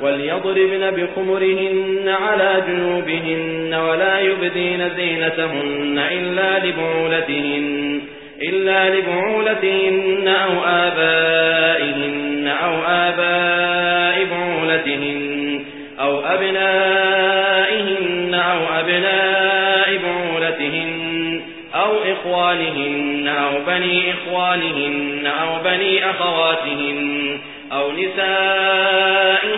وليضربن بخمرهن على جنوبهن ولا يبدين زينتهن إلا لبعولتهن إلا لبعولتهن أو آبائهن أو آباء بعولتهن أو أبنائهن أو أبناء بعولتهن أو إخوانهن أو بني إخوانهن أو بني أخواتهن أو نسائهن